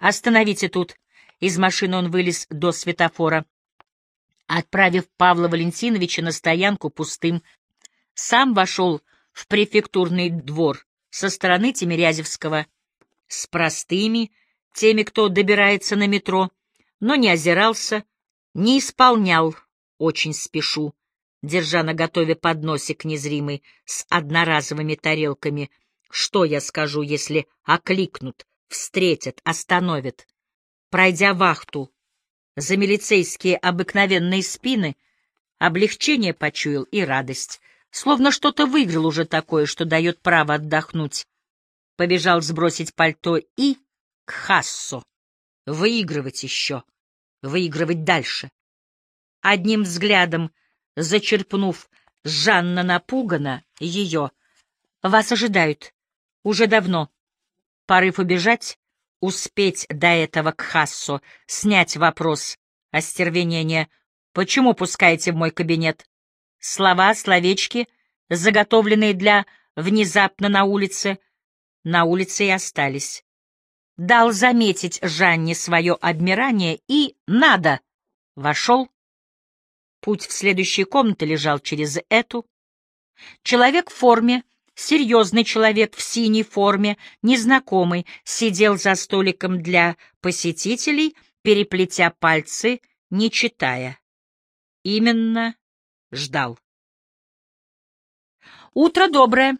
Остановите тут. Из машины он вылез до светофора, отправив Павла Валентиновича на стоянку пустым. Сам вошел в префектурный двор со стороны Тимирязевского с простыми, теми, кто добирается на метро, но не озирался, не исполнял «очень спешу», держа на готове подносик незримый с одноразовыми тарелками. Что я скажу, если окликнут, встретят, остановят? Пройдя вахту за милицейские обыкновенные спины, облегчение почуял и радость, словно что-то выиграл уже такое, что дает право отдохнуть. Побежал сбросить пальто и к Хассо. Выигрывать еще, выигрывать дальше. Одним взглядом, зачерпнув Жанна напугана ее, вас ожидают. Уже давно. Порыв убежать, успеть до этого к Хассо, снять вопрос, остервенение. Почему пускаете в мой кабинет? Слова, словечки, заготовленные для внезапно на улице, на улице и остались. Дал заметить Жанне свое обмирание и «надо!» Вошел. Путь в следующие комнаты лежал через эту. Человек в форме, серьезный человек в синей форме, незнакомый, сидел за столиком для посетителей, переплетя пальцы, не читая. Именно ждал. «Утро доброе!»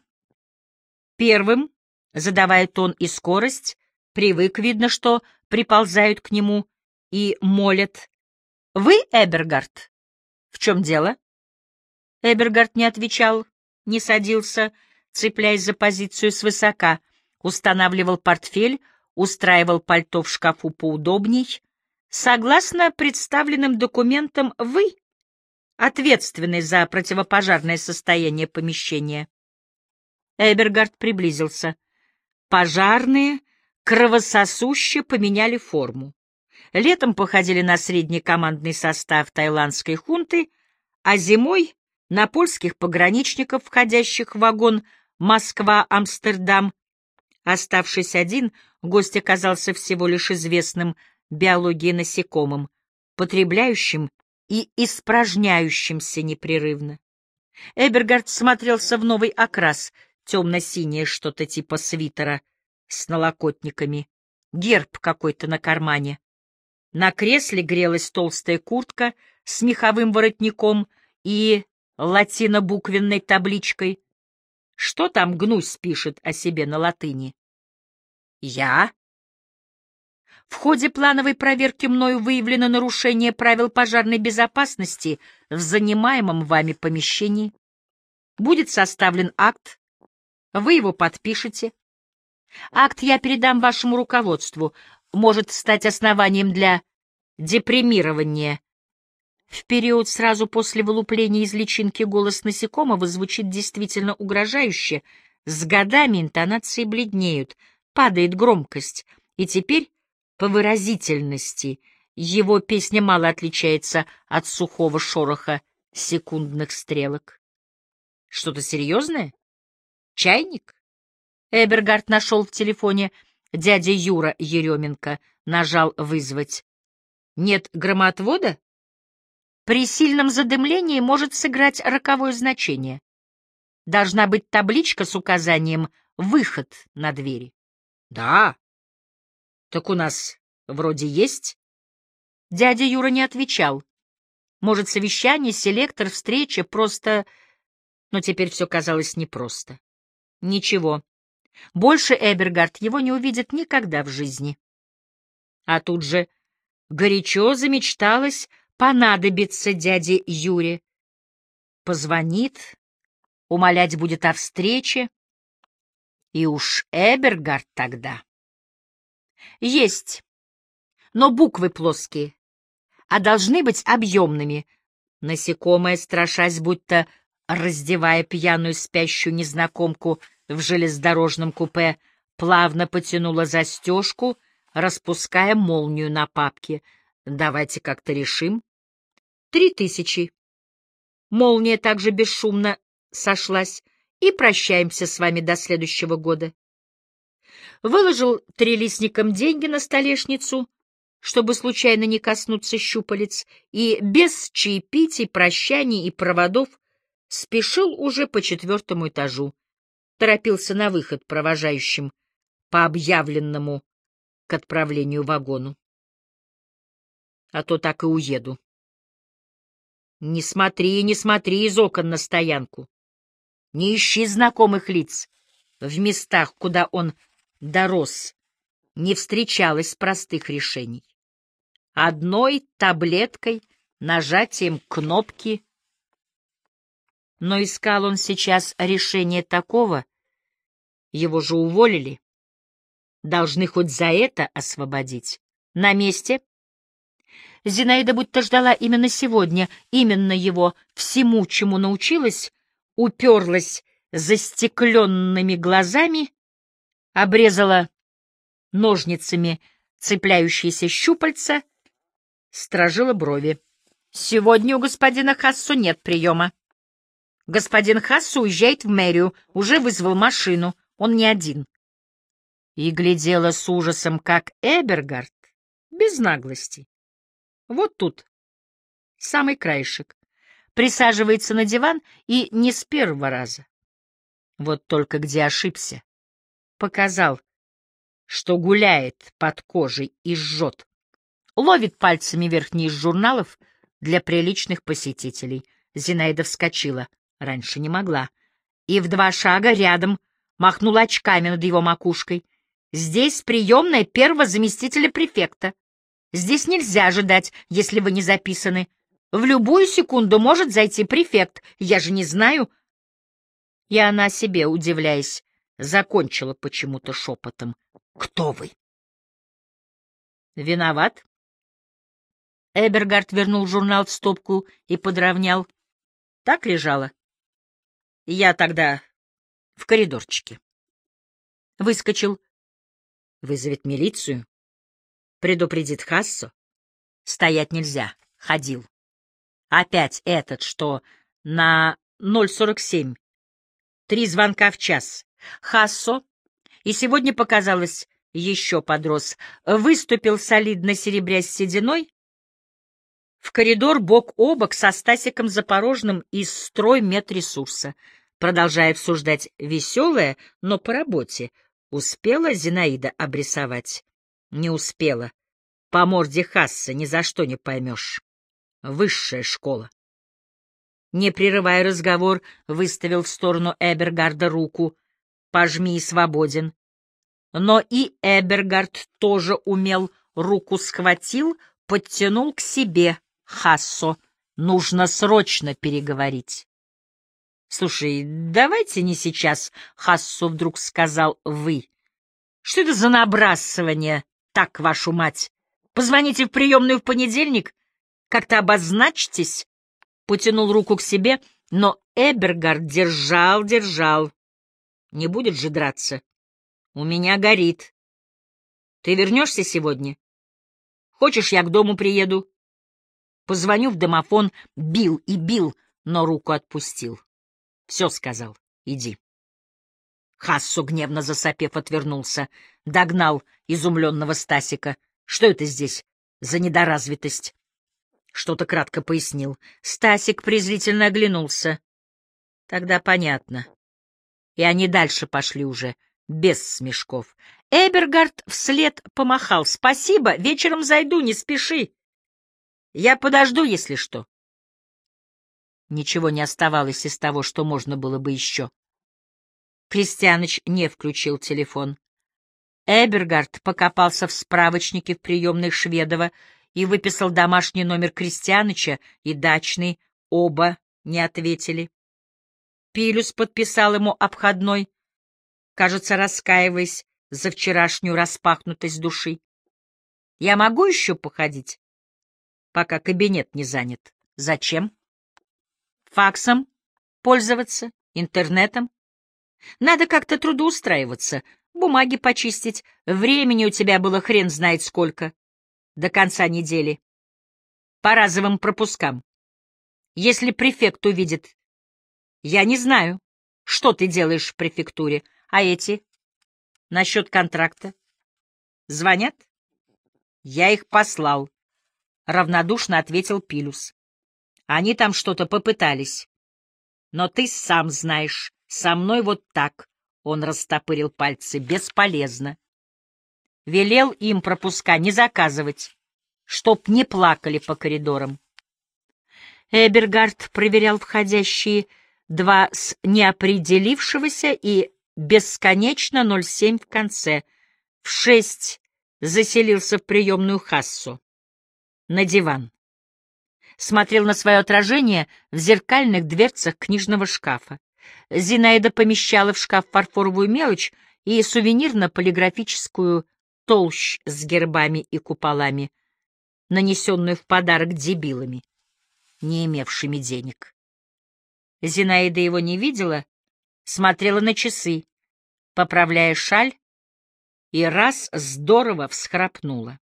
Первым, задавая тон и скорость, привык, видно, что приползают к нему и молят. «Вы Эбергард?» «В чем дело?» Эбергард не отвечал, не садился, цепляясь за позицию свысока, устанавливал портфель, устраивал пальто в шкафу поудобней. Согласно представленным документам, вы ответственный за противопожарное состояние помещения. Эбергард приблизился. Пожарные кровососуще поменяли форму. Летом походили на средний командный состав тайландской хунты, а зимой — на польских пограничников, входящих в вагон Москва-Амстердам. Оставшись один, гость оказался всего лишь известным биологии насекомым, потребляющим и испражняющимся непрерывно. Эбергард смотрелся в новый окрас, темно-синее что-то типа свитера с налокотниками, герб какой-то на кармане. На кресле грелась толстая куртка с меховым воротником и латинобуквенной табличкой. Что там гнусь пишет о себе на латыни? Я? В ходе плановой проверки мною выявлено нарушение правил пожарной безопасности в занимаемом вами помещении. Будет составлен акт, вы его подпишете. Акт я передам вашему руководству, может стать основанием для депримирования. В период сразу после вылупления из личинки голос насекомого звучит действительно угрожающе, с годами интонации бледнеют, падает громкость, и теперь по выразительности его песня мало отличается от сухого шороха секундных стрелок. Что-то серьезное? Чайник? Эбергард нашел в телефоне дядя Юра Еременко, нажал «вызвать». Нет громоотвода? При сильном задымлении может сыграть роковое значение. Должна быть табличка с указанием «выход» на двери. Да, так у нас вроде есть. Дядя Юра не отвечал. Может, совещание, селектор, встреча, просто... Но теперь все казалось непросто. Ничего. Больше Эбергард его не увидит никогда в жизни. А тут же горячо замечталось понадобиться дяде Юре. Позвонит, умолять будет о встрече. И уж Эбергард тогда. Есть, но буквы плоские, а должны быть объемными. Насекомое, страшась, будто раздевая пьяную спящую незнакомку в железнодорожном купе, плавно потянула застежку, распуская молнию на папке. Давайте как-то решим. Три тысячи. Молния также бесшумно сошлась, и прощаемся с вами до следующего года. выложил трелистником деньги на столешницу, чтобы случайно не коснуться щупалец, и без чаепитий, прощаний и проводов спешил уже по четвертому этажу, торопился на выход провожающим по объявленному к отправлению вагону. А то так и уеду. Не смотри, не смотри из окон на стоянку. Не ищи знакомых лиц в местах, куда он дорос. Не встречалось простых решений. Одной таблеткой, нажатием кнопки. Но искал он сейчас решение такого, его же уволили. Должны хоть за это освободить. На месте Зинаида будто ждала именно сегодня, именно его, всему, чему научилась, уперлась застекленными глазами, обрезала ножницами цепляющиеся щупальца, стражила брови. «Сегодня у господина Хассу нет приема. Господин Хассу уезжает в мэрию, уже вызвал машину, он не один». И глядела с ужасом, как Эбергард, без наглости. Вот тут, самый краешек, присаживается на диван и не с первого раза. Вот только где ошибся. Показал, что гуляет под кожей и жжет. Ловит пальцами верхние из журналов для приличных посетителей. Зинаида вскочила. Раньше не могла. И в два шага рядом махнула очками над его макушкой. Здесь приемная первого заместителя префекта. Здесь нельзя ожидать, если вы не записаны. В любую секунду может зайти префект, я же не знаю. И она себе, удивляясь, закончила почему-то шепотом. Кто вы? Виноват? Эбергард вернул журнал в стопку и подровнял. Так лежало. Я тогда в коридорчике. Выскочил. Вызовет милицию. Предупредит Хассо. Стоять нельзя. Ходил. Опять этот, что на 047. Три звонка в час. Хассо. И сегодня показалось, еще подрос. Выступил солидно серебрясь сединой. В коридор бок о бок со Стасиком Запорожным из строй медресурса. Продолжая обсуждать веселое, но по работе. Успела Зинаида обрисовать? Не успела. По морде Хасса ни за что не поймешь. Высшая школа. Не прерывая разговор, выставил в сторону Эбергарда руку. «Пожми и свободен». Но и Эбергард тоже умел, руку схватил, подтянул к себе Хассо. Нужно срочно переговорить. «Слушай, давайте не сейчас», — Хассо вдруг сказал «вы». «Что это за набрасывание, так, вашу мать? Позвоните в приемную в понедельник, как-то обозначьтесь». Потянул руку к себе, но Эбергард держал, держал. Не будет же драться. У меня горит. Ты вернешься сегодня? Хочешь, я к дому приеду? Позвоню в домофон, бил и бил, но руку отпустил. Все сказал, иди. Хассу, гневно засопев, отвернулся, догнал изумленного Стасика. Что это здесь за недоразвитость? Что-то кратко пояснил. Стасик презрительно оглянулся. Тогда понятно. И они дальше пошли уже, без смешков. Эбергард вслед помахал. «Спасибо, вечером зайду, не спеши. Я подожду, если что». Ничего не оставалось из того, что можно было бы еще. Крестьяныч не включил телефон. Эбергард покопался в справочнике в приемной Шведова и выписал домашний номер Крестьяныча и дачный, оба не ответили. Пилюс подписал ему обходной, кажется, раскаиваясь за вчерашнюю распахнутость души. «Я могу еще походить, пока кабинет не занят? Зачем? Факсом пользоваться, интернетом? Надо как-то трудоустраиваться, бумаги почистить, времени у тебя было хрен знает сколько до конца недели. По разовым пропускам. Если префект увидит... Я не знаю, что ты делаешь в префектуре, а эти... Насчет контракта? Звонят? Я их послал, — равнодушно ответил Пилюс. Они там что-то попытались. Но ты сам знаешь, со мной вот так, — он растопырил пальцы, — бесполезно. Велел им пропуска не заказывать, чтоб не плакали по коридорам. Эбергард проверял входящие два с неопределившегося и бесконечно 07 в конце. В шесть заселился в приемную Хассу. На диван. Смотрел на свое отражение в зеркальных дверцах книжного шкафа. Зинаида помещала в шкаф фарфоровую мелочь и сувенирно-полиграфическую толщ с гербами и куполами, нанесенную в подарок дебилами, не имевшими денег. Зинаида его не видела, смотрела на часы, поправляя шаль, и раз здорово всхрапнула.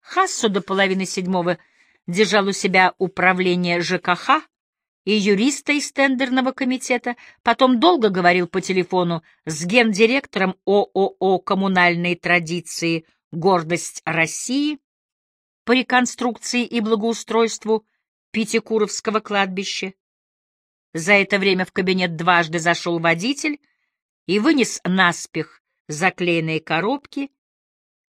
Хассу до половины седьмого держал у себя управление ЖКХ и юриста из тендерного комитета, потом долго говорил по телефону с гендиректором ООО «Коммунальные традиции. Гордость России» по реконструкции и благоустройству Пятикуровского кладбища. За это время в кабинет дважды зашел водитель и вынес наспех заклеенные коробки.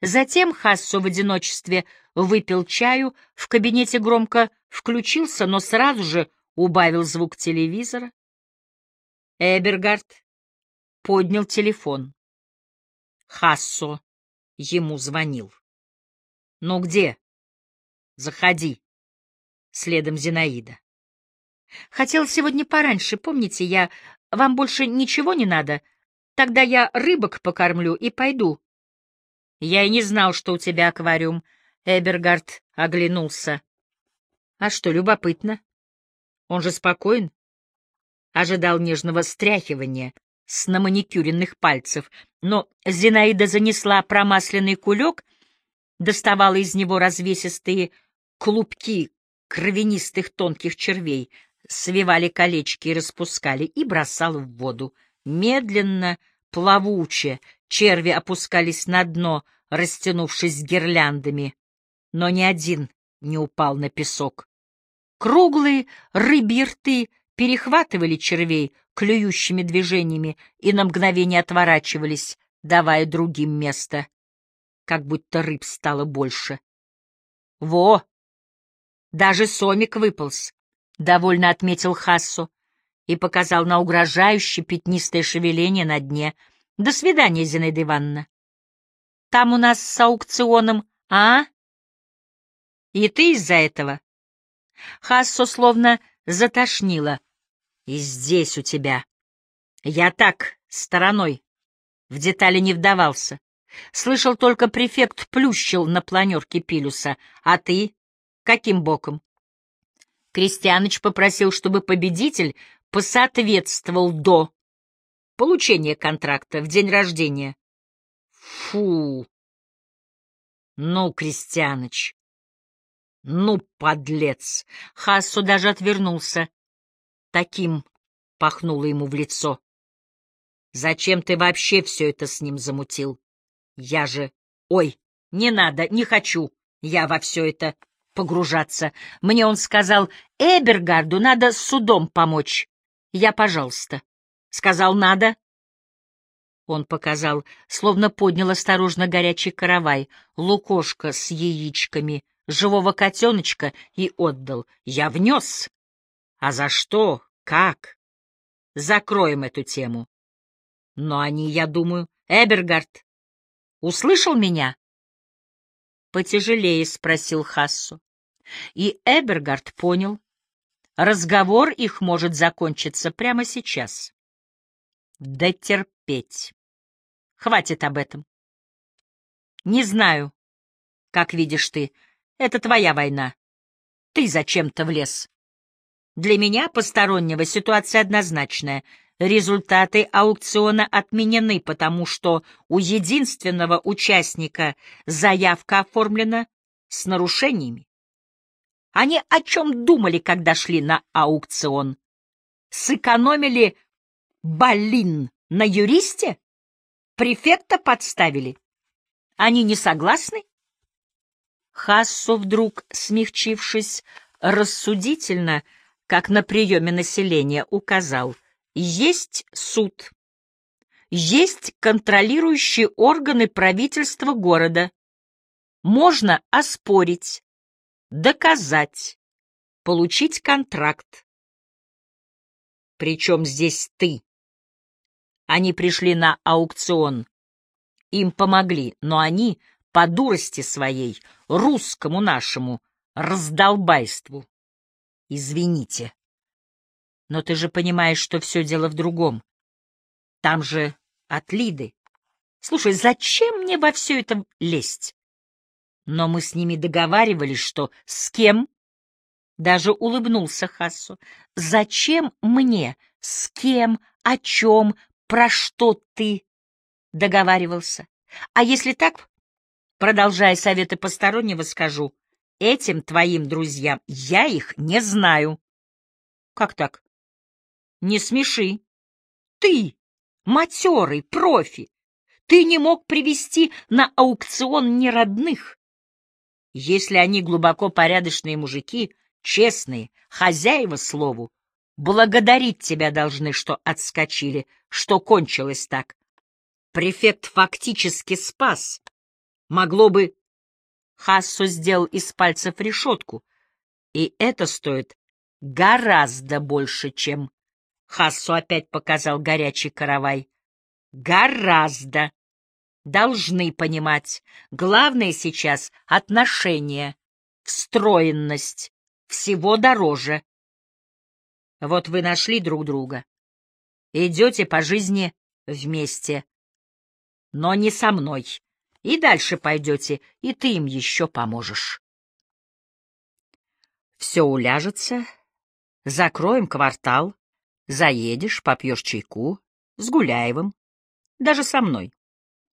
Затем Хассо в одиночестве выпил чаю, в кабинете громко включился, но сразу же убавил звук телевизора. Эбергард поднял телефон. Хассо ему звонил. «Ну где?» «Заходи». Следом Зинаида. Хотел сегодня пораньше, помните, я... Вам больше ничего не надо? Тогда я рыбок покормлю и пойду. Я и не знал, что у тебя аквариум. Эбергард оглянулся. А что, любопытно? Он же спокоен. Ожидал нежного стряхивания с наманикюренных пальцев, но Зинаида занесла промасленный кулек, доставала из него развесистые клубки кровянистых тонких червей, свивали колечки и распускали, и бросал в воду. Медленно, плавуче, черви опускались на дно, растянувшись гирляндами, но ни один не упал на песок. Круглые рыбьи рты перехватывали червей клюющими движениями и на мгновение отворачивались, давая другим место, как будто рыб стало больше. Во! Даже сомик выполз. — довольно отметил Хассо и показал на угрожающее пятнистое шевеление на дне. — До свидания, Зинаида Ивановна. — Там у нас с аукционом, а? — И ты из-за этого? Хассо словно затошнило. — И здесь у тебя. Я так, стороной, в детали не вдавался. Слышал только префект плющил на планерке Пилюса. А ты? Каким боком? Крестьяныч попросил, чтобы победитель посоответствовал до получения контракта в день рождения. Фу! Ну, Крестьяныч! Ну, подлец! Хассу даже отвернулся. Таким пахнуло ему в лицо. Зачем ты вообще все это с ним замутил? Я же... Ой, не надо, не хочу я во все это погружаться. Мне он сказал, Эбергарду надо с судом помочь. Я, пожалуйста. Сказал, надо. Он показал, словно поднял осторожно горячий каравай, лукошка с яичками, живого котеночка и отдал. Я внес. А за что? Как? Закроем эту тему. Но они, я думаю, Эбергард, услышал меня? Потяжелее спросил Хассу. И Эбергард понял, разговор их может закончиться прямо сейчас. Да терпеть. Хватит об этом. Не знаю, как видишь ты, это твоя война. Ты зачем-то влез. Для меня, постороннего, ситуация однозначная. Результаты аукциона отменены, потому что у единственного участника заявка оформлена с нарушениями. Они о чем думали, когда шли на аукцион? Сэкономили балин на юристе? Префекта подставили? Они не согласны? Хассо вдруг, смягчившись, рассудительно, как на приеме населения, указал, есть суд, есть контролирующие органы правительства города. Можно оспорить, доказать, получить контракт. Причем здесь ты? Они пришли на аукцион. Им помогли, но они по дурости своей, русскому нашему, раздолбайству. Извините. Но ты же понимаешь, что все дело в другом. Там же от Лиды. Слушай, зачем мне во все это лезть? Но мы с ними договаривались, что с кем? Даже улыбнулся Хассу. Зачем мне? С кем? О чем? Про что ты договаривался? А если так, продолжая советы постороннего, скажу, этим твоим друзьям я их не знаю. Как так? Не смеши. Ты, матерый, профи, ты не мог привести на аукцион неродных. Если они глубоко порядочные мужики, честные, хозяева слову, благодарить тебя должны, что отскочили, что кончилось так. Префект фактически спас. Могло бы... Хассо сделал из пальцев решетку, и это стоит гораздо больше, чем... Хассо опять показал горячий каравай. Гораздо. Должны понимать. Главное сейчас — отношения, встроенность. Всего дороже. Вот вы нашли друг друга. Идете по жизни вместе. Но не со мной. И дальше пойдете, и ты им еще поможешь. Все уляжется. Закроем квартал. Заедешь, попьешь чайку. С Гуляевым. Даже со мной.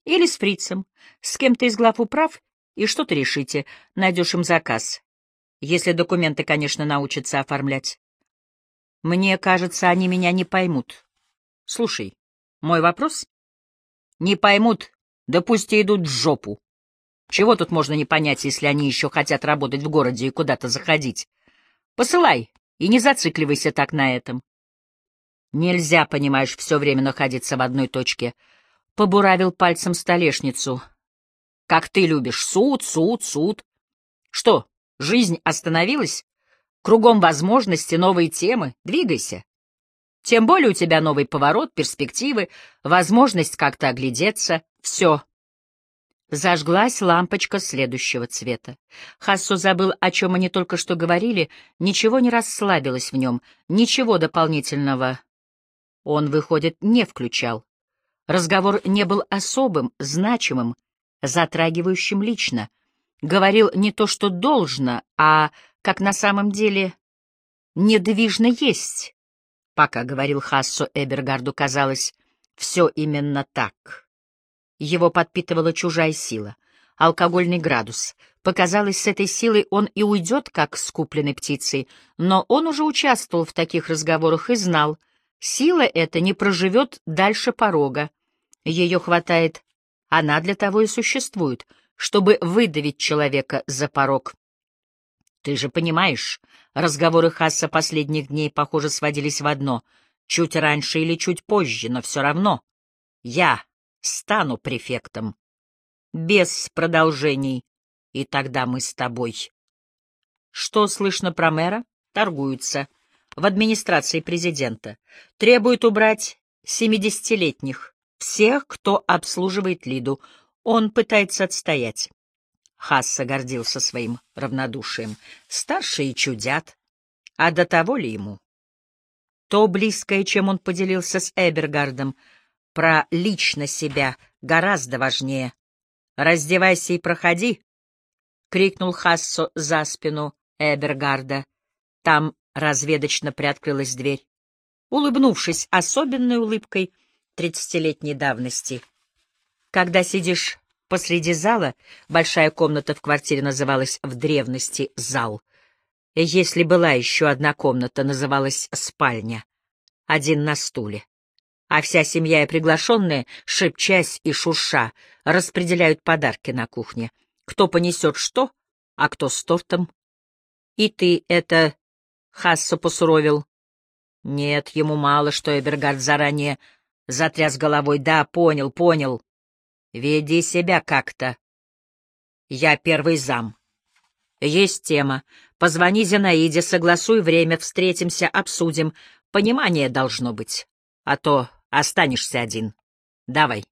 Или с фрицем. С кем-то из глав управ. И что-то решите. Найдешь им заказ. Если документы, конечно, научатся оформлять. Мне кажется, они меня не поймут. Слушай, мой вопрос? Не поймут, да пусть и идут в жопу. Чего тут можно не понять, если они еще хотят работать в городе и куда-то заходить? Посылай, и не зацикливайся так на этом. Нельзя, понимаешь, все время находиться в одной точке. Побуравил пальцем столешницу. Как ты любишь, суд, суд, суд. Что, Жизнь остановилась? Кругом возможности, новые темы. Двигайся. Тем более у тебя новый поворот, перспективы, возможность как-то оглядеться. Все. Зажглась лампочка следующего цвета. Хассо забыл, о чем они только что говорили, ничего не расслабилось в нем, ничего дополнительного он, выходит, не включал. Разговор не был особым, значимым, затрагивающим лично говорил не то, что должно, а как на самом деле недвижно есть. Пока говорил Хассо Эбергарду, казалось, все именно так. Его подпитывала чужая сила, алкогольный градус. Показалось, с этой силой он и уйдет, как с купленной птицей, но он уже участвовал в таких разговорах и знал, сила эта не проживет дальше порога. Ее хватает, она для того и существует — чтобы выдавить человека за порог. Ты же понимаешь, разговоры Хасса последних дней, похоже, сводились в одно — чуть раньше или чуть позже, но все равно. Я стану префектом. Без продолжений, и тогда мы с тобой. Что слышно про мэра? Торгуются. В администрации президента. Требуют убрать семидесятилетних. Всех, кто обслуживает Лиду. Он пытается отстоять. Хасса гордился своим равнодушием. Старшие чудят. А до того ли ему? То близкое, чем он поделился с Эбергардом, про лично себя, гораздо важнее. «Раздевайся и проходи!» — крикнул Хассо за спину Эбергарда. Там разведочно приоткрылась дверь. Улыбнувшись особенной улыбкой тридцатилетней давности — когда сидишь посреди зала, большая комната в квартире называлась в древности «зал». Если была еще одна комната, называлась «спальня». Один на стуле. А вся семья и приглашенные, шепчась и шурша, распределяют подарки на кухне. Кто понесет что, а кто с тортом. И ты это... Хасса посуровил. Нет, ему мало, что Эбергард заранее затряс головой. Да, понял, понял. Веди себя как-то. Я первый зам. Есть тема. Позвони Зинаиде, согласуй время, встретимся, обсудим. Понимание должно быть. А то останешься один. Давай.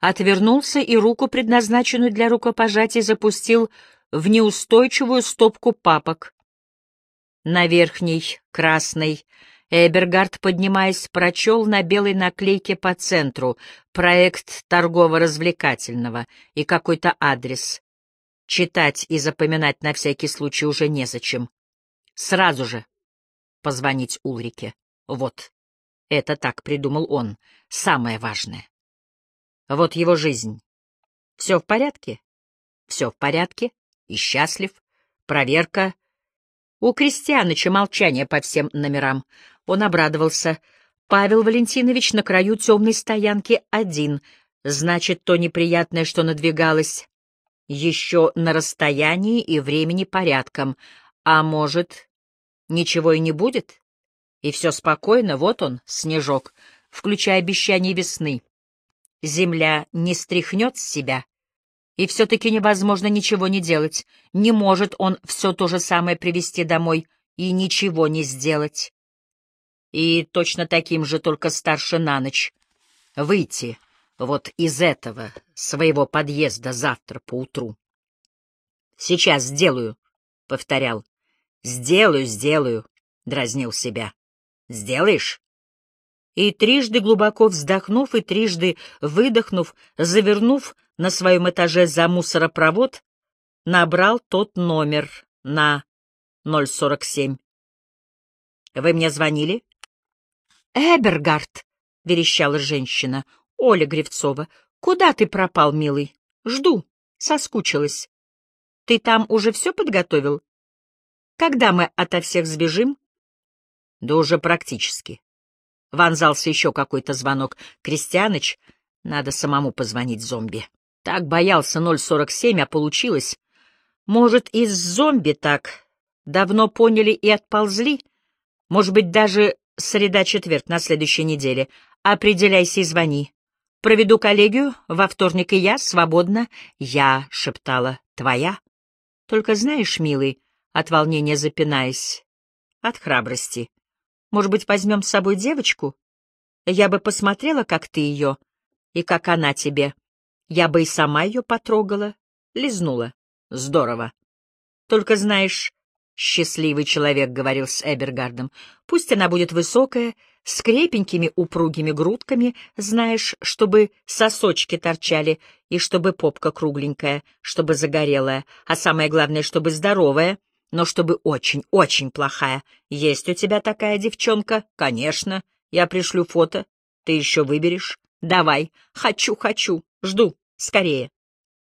Отвернулся и руку, предназначенную для рукопожатия, запустил в неустойчивую стопку папок. На верхней, красной, Эбергард, поднимаясь, прочел на белой наклейке по центру проект торгово-развлекательного и какой-то адрес. Читать и запоминать на всякий случай уже незачем. Сразу же позвонить Улрике. Вот. Это так придумал он. Самое важное. Вот его жизнь. Все в порядке? Все в порядке. И счастлив. Проверка. У Крестьяныча молчание по всем номерам. Он обрадовался. Павел Валентинович на краю темной стоянки один. Значит, то неприятное, что надвигалось, еще на расстоянии и времени порядком. А может, ничего и не будет? И все спокойно, вот он, снежок, включая обещание весны. Земля не стряхнет с себя, и все-таки невозможно ничего не делать. Не может он все то же самое привести домой и ничего не сделать. И точно таким же, только старше на ночь, выйти вот из этого своего подъезда завтра поутру. «Сейчас сделаю», — повторял. «Сделаю, сделаю», — дразнил себя. «Сделаешь?» И трижды глубоко вздохнув и трижды выдохнув, завернув на своем этаже за мусоропровод, набрал тот номер на 047. «Вы мне звонили?» «Эбергард», — верещала женщина, — «Оля Гривцова, куда ты пропал, милый? Жду, соскучилась. Ты там уже все подготовил? Когда мы ото всех сбежим?» «Да уже практически». Вонзался еще какой-то звонок. «Крестьяныч, надо самому позвонить зомби». Так боялся 047, а получилось. Может, из зомби так давно поняли и отползли? Может быть, даже среда-четверг на следующей неделе. Определяйся и звони. Проведу коллегию, во вторник и я, свободна. Я, — шептала, — твоя. Только знаешь, милый, от волнения запинаясь, от храбрости. Может быть, возьмем с собой девочку? Я бы посмотрела, как ты ее, и как она тебе. Я бы и сама ее потрогала, лизнула. Здорово. Только знаешь, счастливый человек, — говорил с Эбергардом, — пусть она будет высокая, с крепенькими упругими грудками, знаешь, чтобы сосочки торчали, и чтобы попка кругленькая, чтобы загорелая, а самое главное, чтобы здоровая, но чтобы очень-очень плохая. Есть у тебя такая девчонка? Конечно. Я пришлю фото. Ты еще выберешь? Давай. Хочу, хочу. Жду. Скорее.